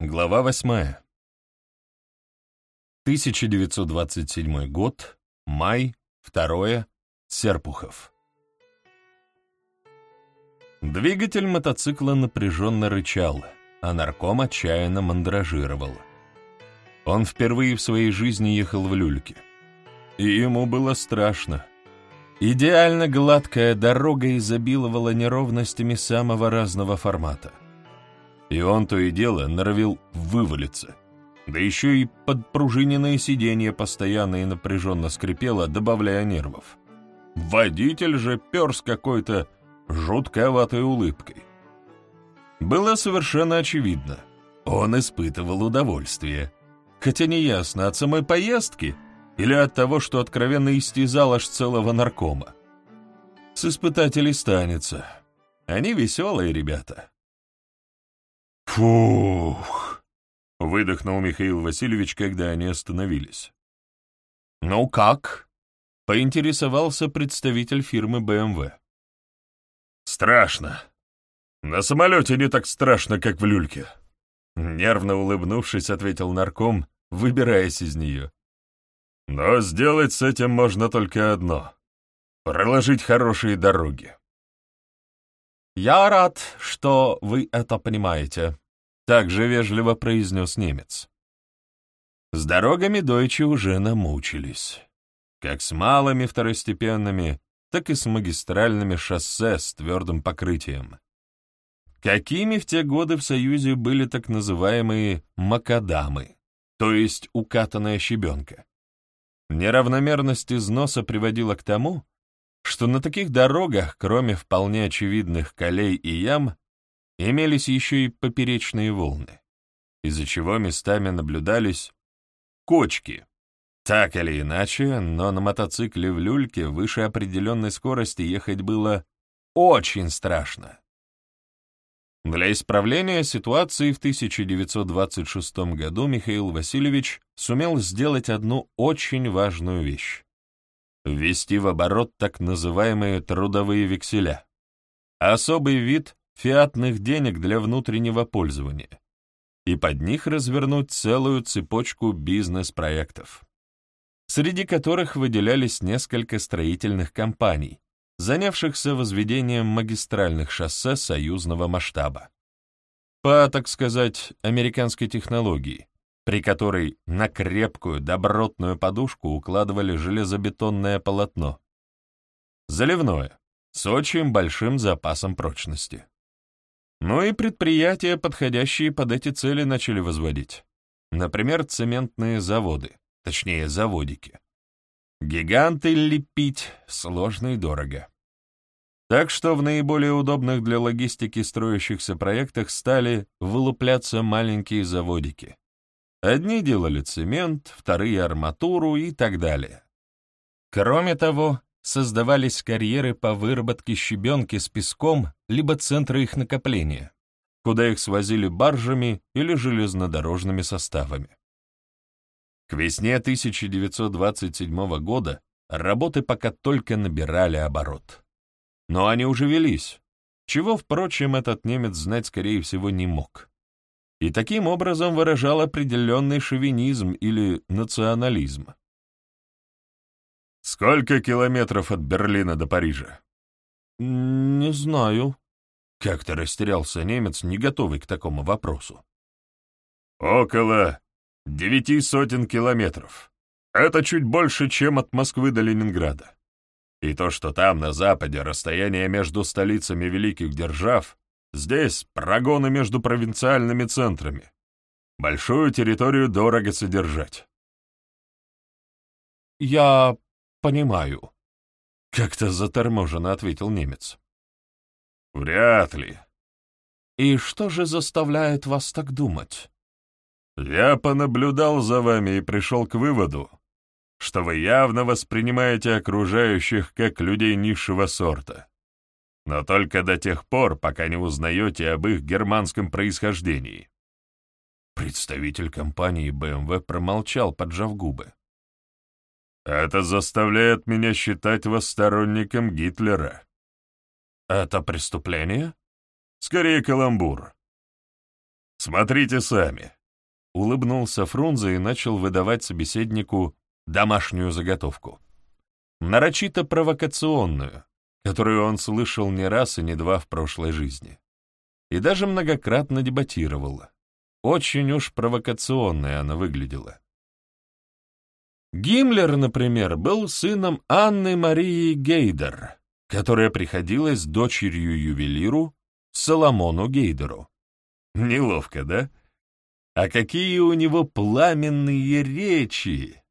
Глава восьмая. 1927 год, май, второе, Серпухов. Двигатель мотоцикла напряженно рычал, а нарком отчаянно мандражировал. Он впервые в своей жизни ехал в люльке. И ему было страшно. Идеально гладкая дорога изобиловала неровностями самого разного формата. И он то и дело норовил вывалиться. Да еще и подпружиненное сиденье постоянно и напряженно скрипело, добавляя нервов. Водитель же пер с какой-то жутковатой улыбкой. Было совершенно очевидно, он испытывал удовольствие. Хотя неясно, от самой поездки или от того, что откровенно истязал аж целого наркома. С испытателей станется. Они веселые ребята. «Фух!» — выдохнул Михаил Васильевич, когда они остановились. «Ну как?» — поинтересовался представитель фирмы БМВ. «Страшно. На самолете не так страшно, как в люльке». Нервно улыбнувшись, ответил нарком, выбираясь из нее. «Но сделать с этим можно только одно — проложить хорошие дороги». «Я рад, что вы это понимаете», — также вежливо произнес немец. С дорогами дойчи уже намучились. Как с малыми второстепенными, так и с магистральными шоссе с твердым покрытием. Какими в те годы в Союзе были так называемые «макадамы», то есть укатанная щебенка? Неравномерность износа приводила к тому, что на таких дорогах, кроме вполне очевидных колей и ям, имелись еще и поперечные волны, из-за чего местами наблюдались кочки, так или иначе, но на мотоцикле в люльке выше определенной скорости ехать было очень страшно. Для исправления ситуации в 1926 году Михаил Васильевич сумел сделать одну очень важную вещь — ввести в оборот так называемые трудовые векселя, особый вид фиатных денег для внутреннего пользования, и под них развернуть целую цепочку бизнес-проектов среди которых выделялись несколько строительных компаний, занявшихся возведением магистральных шоссе союзного масштаба. По, так сказать, американской технологии, при которой на крепкую добротную подушку укладывали железобетонное полотно. Заливное, с очень большим запасом прочности. Ну и предприятия, подходящие под эти цели, начали возводить. Например, цементные заводы, точнее заводики. Гиганты лепить сложно и дорого. Так что в наиболее удобных для логистики строящихся проектах стали вылупляться маленькие заводики. Одни делали цемент, вторые — арматуру и так далее. Кроме того, создавались карьеры по выработке щебенки с песком либо центры их накопления, куда их свозили баржами или железнодорожными составами. К весне 1927 года работы пока только набирали оборот. Но они уже велись, чего, впрочем, этот немец знать, скорее всего, не мог. И таким образом выражал определенный шовинизм или национализм. «Сколько километров от Берлина до Парижа?» «Не знаю», — как-то растерялся немец, не готовый к такому вопросу. «Около Девяти сотен километров. Это чуть больше, чем от Москвы до Ленинграда. И то, что там, на западе, расстояние между столицами великих держав, здесь прогоны между провинциальными центрами. Большую территорию дорого содержать. «Я понимаю», — как-то заторможенно ответил немец. «Вряд ли». «И что же заставляет вас так думать?» Я понаблюдал за вами и пришел к выводу, что вы явно воспринимаете окружающих как людей низшего сорта. Но только до тех пор, пока не узнаете об их германском происхождении. Представитель компании BMW промолчал, поджав губы. Это заставляет меня считать вас сторонником Гитлера. Это преступление? Скорее каламбур. Смотрите сами. Улыбнулся Фрунзе и начал выдавать собеседнику домашнюю заготовку. Нарочито провокационную, которую он слышал не раз и не два в прошлой жизни. И даже многократно дебатировал. Очень уж провокационная она выглядела. Гиммлер, например, был сыном Анны Марии Гейдер, которая приходилась дочерью ювелиру Соломону Гейдеру. Неловко, да? А какие у него пламенные речи!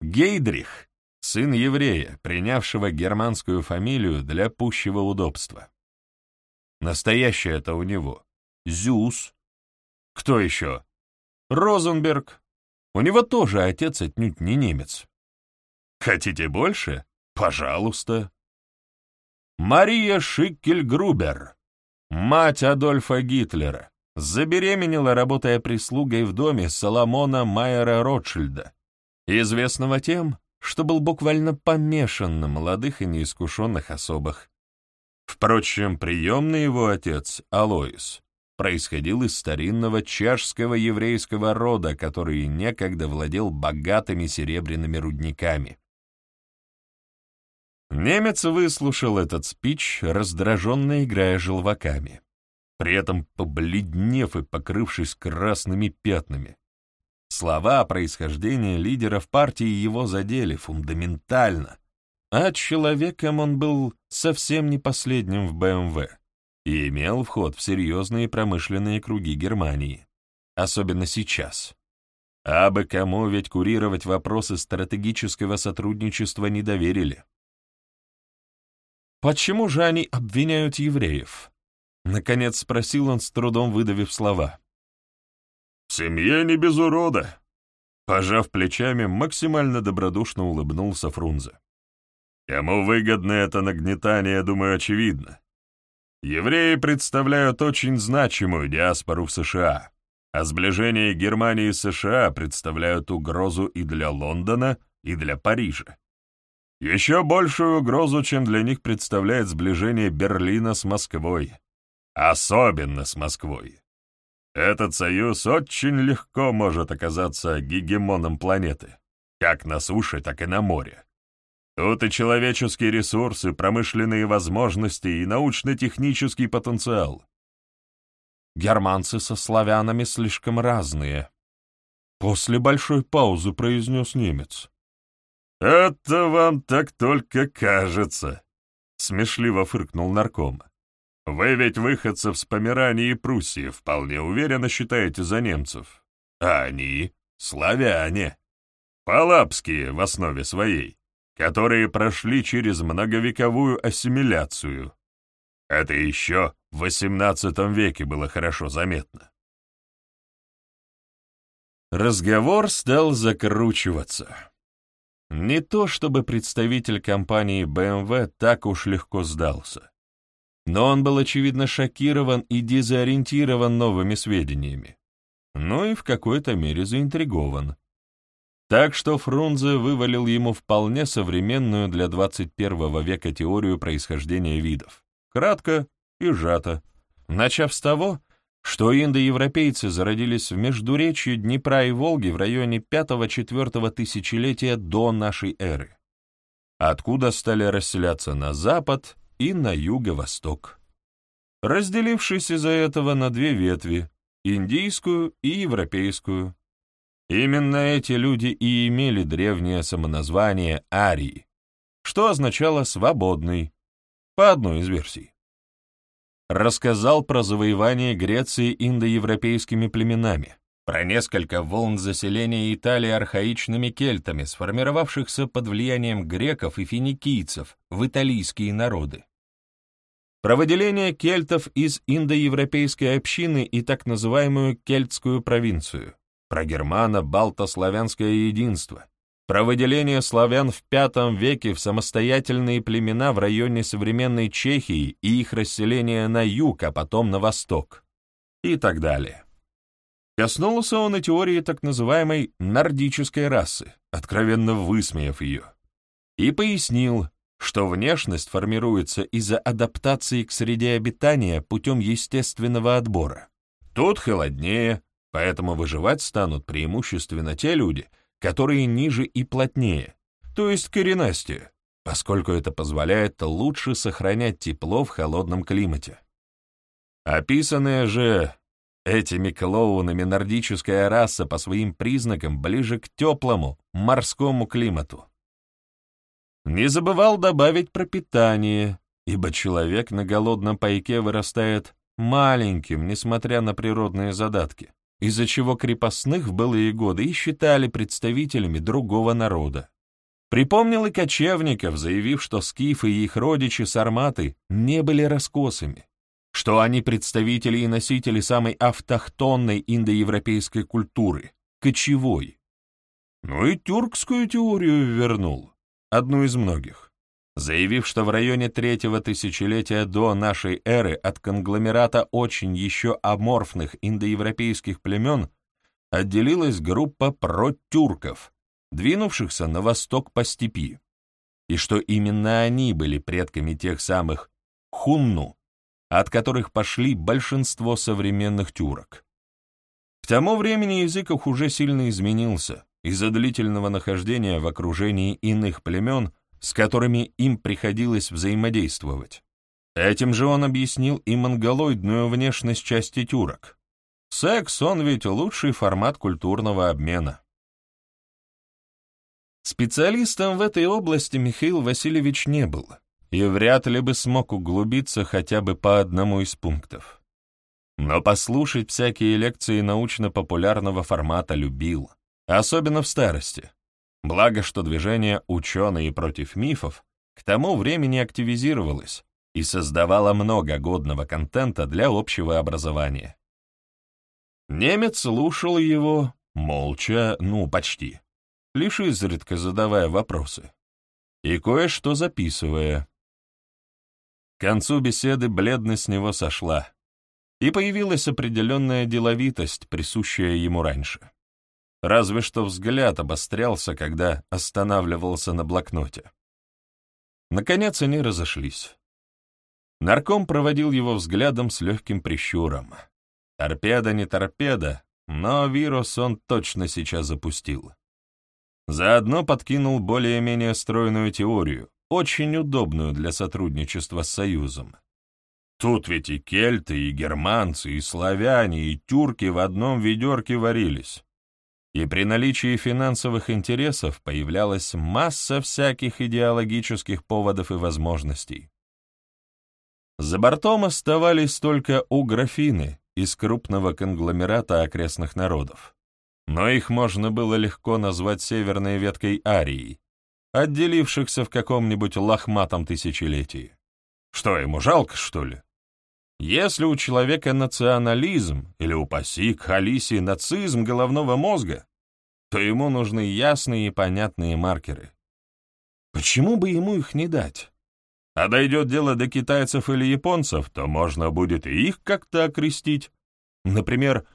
Гейдрих — сын еврея, принявшего германскую фамилию для пущего удобства. Настоящее это у него. Зюс. Кто еще? Розенберг. У него тоже отец отнюдь не немец. Хотите больше? Пожалуйста. Мария Шиккельгрубер, мать Адольфа Гитлера, забеременела, работая прислугой в доме Соломона Майера Ротшильда, известного тем, что был буквально помешан на молодых и неискушенных особах. Впрочем, приемный его отец, Алоис, происходил из старинного чешского еврейского рода, который некогда владел богатыми серебряными рудниками. Немец выслушал этот спич, раздраженно играя желваками при этом побледнев и покрывшись красными пятнами. Слова о происхождении лидеров партии его задели фундаментально, а человеком он был совсем не последним в БМВ и имел вход в серьезные промышленные круги Германии, особенно сейчас. А бы кому ведь курировать вопросы стратегического сотрудничества не доверили. Почему же они обвиняют евреев? Наконец спросил он, с трудом выдавив слова. «В семье не без урода», — пожав плечами, максимально добродушно улыбнулся Фрунзе. «Кому выгодно это нагнетание, думаю, очевидно. Евреи представляют очень значимую диаспору в США, а сближение Германии и США представляют угрозу и для Лондона, и для Парижа. Еще большую угрозу, чем для них представляет сближение Берлина с Москвой. Особенно с Москвой. Этот союз очень легко может оказаться гегемоном планеты, как на суше, так и на море. Тут и человеческие ресурсы, промышленные возможности, и научно-технический потенциал. Германцы со славянами слишком разные. После большой паузы произнес немец. «Это вам так только кажется», — смешливо фыркнул нарком. Вы ведь выходцев с Померании и Пруссии вполне уверенно считаете за немцев. А они — славяне. Палапские в основе своей, которые прошли через многовековую ассимиляцию. Это еще в XVIII веке было хорошо заметно. Разговор стал закручиваться. Не то чтобы представитель компании BMW так уж легко сдался но он был, очевидно, шокирован и дезориентирован новыми сведениями, ну и в какой-то мере заинтригован. Так что Фрунзе вывалил ему вполне современную для 21 века теорию происхождения видов, кратко и сжато, начав с того, что индоевропейцы зародились в междуречье Днепра и Волги в районе 5-4 тысячелетия до нашей эры, откуда стали расселяться на запад и на юго-восток, разделившись из-за этого на две ветви — индийскую и европейскую. Именно эти люди и имели древнее самоназвание Арии, что означало «свободный», по одной из версий. Рассказал про завоевание Греции индоевропейскими племенами, про несколько волн заселения Италии архаичными кельтами, сформировавшихся под влиянием греков и финикийцев в италийские народы. Про выделение кельтов из индоевропейской общины и так называемую кельтскую провинцию, про германо-балто-славянское единство, про выделение славян в V веке в самостоятельные племена в районе современной Чехии и их расселение на юг, а потом на восток, и так далее. Коснулся он и теории так называемой нордической расы, откровенно высмеяв ее, и пояснил, что внешность формируется из-за адаптации к среде обитания путем естественного отбора. Тут холоднее, поэтому выживать станут преимущественно те люди, которые ниже и плотнее, то есть коренастее, поскольку это позволяет лучше сохранять тепло в холодном климате. Описанная же этими клоунами нордическая раса по своим признакам ближе к теплому, морскому климату. Не забывал добавить про питание, ибо человек на голодном пайке вырастает маленьким, несмотря на природные задатки, из-за чего крепостных в былые годы и считали представителями другого народа. Припомнил и кочевников, заявив, что скифы и их родичи-сарматы не были раскосыми, что они представители и носители самой автохтонной индоевропейской культуры, кочевой. Ну и тюркскую теорию вернул, одну из многих заявив, что в районе третьего тысячелетия до нашей эры от конгломерата очень еще аморфных индоевропейских племен отделилась группа протюрков, двинувшихся на восток по степи, и что именно они были предками тех самых хунну, от которых пошли большинство современных тюрок. К тому времени язык их уже сильно изменился из-за длительного нахождения в окружении иных племен – с которыми им приходилось взаимодействовать. Этим же он объяснил и монголоидную внешность части тюрок. Секс, он ведь лучший формат культурного обмена. Специалистом в этой области Михаил Васильевич не был, и вряд ли бы смог углубиться хотя бы по одному из пунктов. Но послушать всякие лекции научно-популярного формата любил, особенно в старости. Благо, что движение «Ученые против мифов» к тому времени активизировалось и создавало много годного контента для общего образования. Немец слушал его, молча, ну, почти, лишь изредка задавая вопросы, и кое-что записывая. К концу беседы бледность с него сошла, и появилась определенная деловитость, присущая ему раньше. Разве что взгляд обострялся, когда останавливался на блокноте. Наконец они разошлись. Нарком проводил его взглядом с легким прищуром. Торпеда не торпеда, но вирус он точно сейчас запустил. Заодно подкинул более-менее стройную теорию, очень удобную для сотрудничества с Союзом. Тут ведь и кельты, и германцы, и славяне, и тюрки в одном ведерке варились и при наличии финансовых интересов появлялась масса всяких идеологических поводов и возможностей. За бортом оставались только уграфины из крупного конгломерата окрестных народов. Но их можно было легко назвать северной веткой Арии, отделившихся в каком-нибудь лохматом тысячелетии. Что, ему жалко, что ли? Если у человека национализм, или, упаси, к Алисе нацизм головного мозга, то ему нужны ясные и понятные маркеры. Почему бы ему их не дать? А дойдет дело до китайцев или японцев, то можно будет и их как-то окрестить. Например,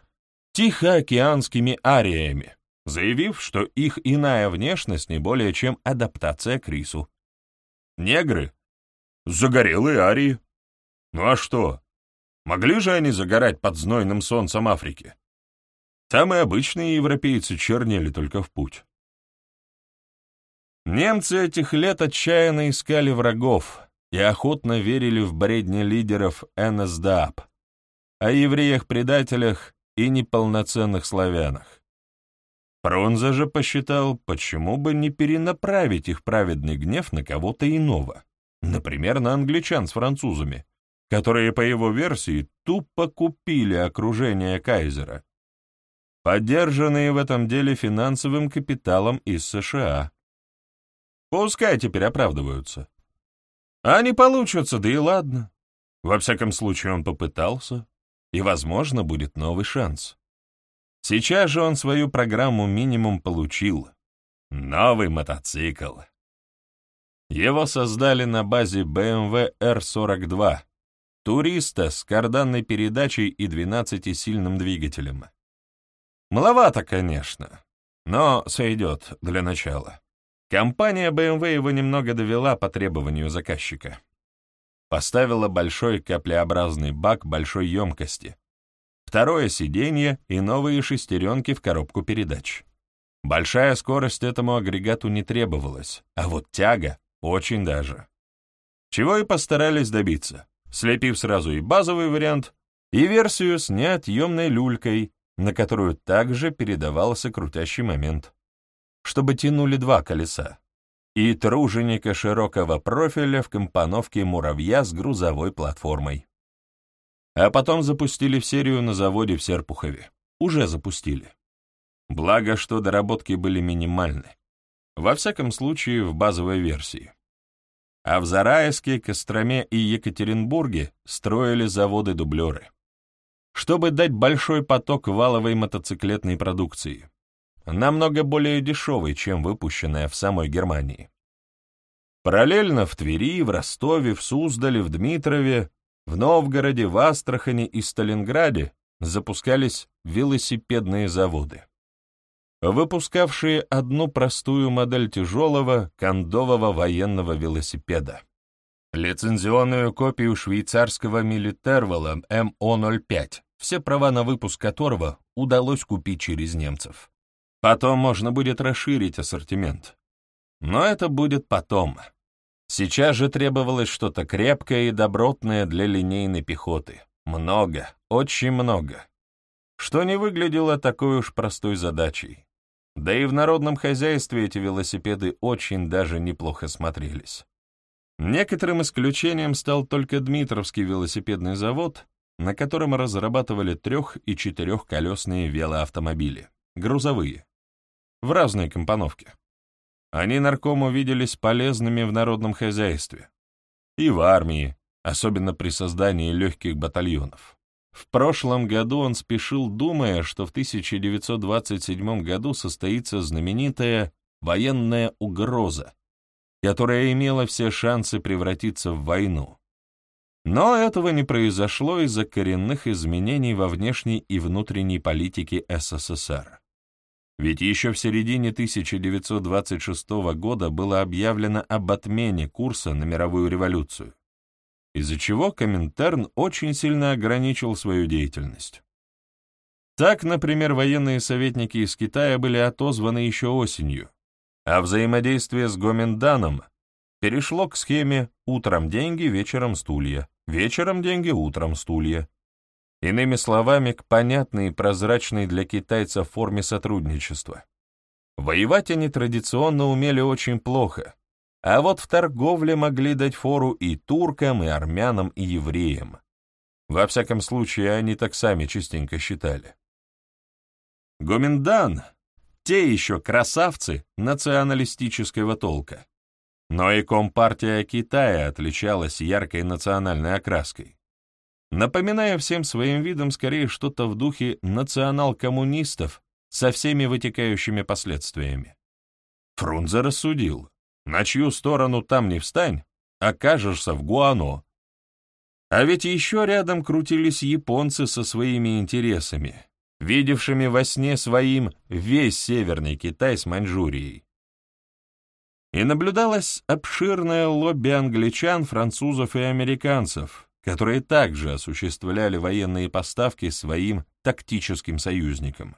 тихоокеанскими ариями, заявив, что их иная внешность не более чем адаптация к рису. Негры — загорелые арии. Ну а что, Могли же они загорать под знойным солнцем Африки? Там и обычные европейцы чернели только в путь. Немцы этих лет отчаянно искали врагов и охотно верили в бредни лидеров НСДАП, о евреях-предателях и неполноценных славянах. Фрунзе же посчитал, почему бы не перенаправить их праведный гнев на кого-то иного, например, на англичан с французами, которые, по его версии, тупо купили окружение Кайзера, поддержанные в этом деле финансовым капиталом из США. Пускай теперь оправдываются. А не получатся, да и ладно. Во всяком случае, он попытался, и, возможно, будет новый шанс. Сейчас же он свою программу минимум получил. Новый мотоцикл. Его создали на базе BMW R42, Туриста с карданной передачей и 12-сильным двигателем. Маловато, конечно, но сойдет для начала. Компания BMW его немного довела по требованию заказчика. Поставила большой каплеобразный бак большой емкости, второе сиденье и новые шестеренки в коробку передач. Большая скорость этому агрегату не требовалась, а вот тяга очень даже. Чего и постарались добиться, слепив сразу и базовый вариант, и версию с неотъемной люлькой, на которую также передавался крутящий момент, чтобы тянули два колеса, и труженика широкого профиля в компоновке муравья с грузовой платформой. А потом запустили в серию на заводе в Серпухове. Уже запустили. Благо, что доработки были минимальны. Во всяком случае, в базовой версии. А в Зарайске, Костроме и Екатеринбурге строили заводы-дублеры. Чтобы дать большой поток валовой мотоциклетной продукции. Намного более дешевой, чем выпущенная в самой Германии. Параллельно в Твери, в Ростове, в Суздале, в Дмитрове, в Новгороде, в Астрахани и Сталинграде запускались велосипедные заводы выпускавшие одну простую модель тяжелого кондового военного велосипеда. Лицензионную копию швейцарского Милитервола МО-05, все права на выпуск которого удалось купить через немцев. Потом можно будет расширить ассортимент. Но это будет потом. Сейчас же требовалось что-то крепкое и добротное для линейной пехоты. Много, очень много. Что не выглядело такой уж простой задачей. Да и в народном хозяйстве эти велосипеды очень даже неплохо смотрелись. Некоторым исключением стал только Дмитровский велосипедный завод, на котором разрабатывали трех- и четырехколесные велоавтомобили, грузовые, в разной компоновке. Они наркому виделись полезными в народном хозяйстве и в армии, особенно при создании легких батальонов. В прошлом году он спешил, думая, что в 1927 году состоится знаменитая военная угроза, которая имела все шансы превратиться в войну. Но этого не произошло из-за коренных изменений во внешней и внутренней политике СССР. Ведь еще в середине 1926 года было объявлено об отмене курса на мировую революцию из-за чего Коминтерн очень сильно ограничил свою деятельность. Так, например, военные советники из Китая были отозваны еще осенью, а взаимодействие с Гоминданом перешло к схеме «утром деньги, вечером стулья», «вечером деньги, утром стулья». Иными словами, к понятной и прозрачной для китайцев форме сотрудничества. Воевать они традиционно умели очень плохо, а вот в торговле могли дать фору и туркам, и армянам, и евреям. Во всяком случае, они так сами частенько считали. Гоминдан — те еще красавцы националистического толка. Но и Компартия Китая отличалась яркой национальной окраской, напоминая всем своим видом скорее что-то в духе национал-коммунистов со всеми вытекающими последствиями. Фрунзе рассудил, на чью сторону там не встань, окажешься в Гуано. А ведь еще рядом крутились японцы со своими интересами, видевшими во сне своим весь Северный Китай с Маньчжурией. И наблюдалось обширное лобби англичан, французов и американцев, которые также осуществляли военные поставки своим тактическим союзникам.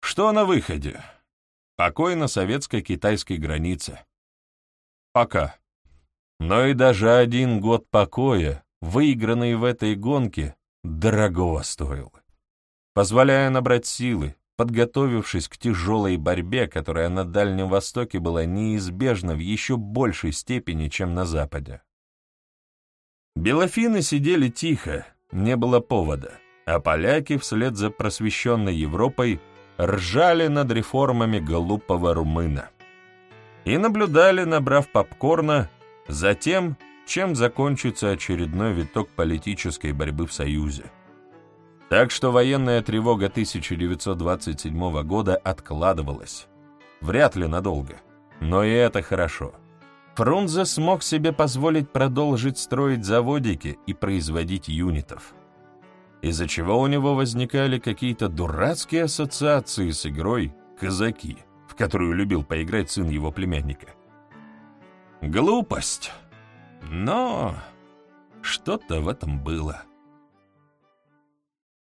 Что на выходе? Покой на советско-китайской границе. Пока. Но и даже один год покоя, выигранный в этой гонке, дорогого стоил. Позволяя набрать силы, подготовившись к тяжелой борьбе, которая на Дальнем Востоке была неизбежна в еще большей степени, чем на Западе. Белофины сидели тихо, не было повода, а поляки вслед за просвещенной Европой ржали над реформами глупого румына и наблюдали, набрав попкорна, за тем, чем закончится очередной виток политической борьбы в Союзе. Так что военная тревога 1927 года откладывалась. Вряд ли надолго, но и это хорошо. Фрунзе смог себе позволить продолжить строить заводики и производить юнитов, из-за чего у него возникали какие-то дурацкие ассоциации с игрой «Казаки» которую любил поиграть сын его племянника. Глупость. Но что-то в этом было.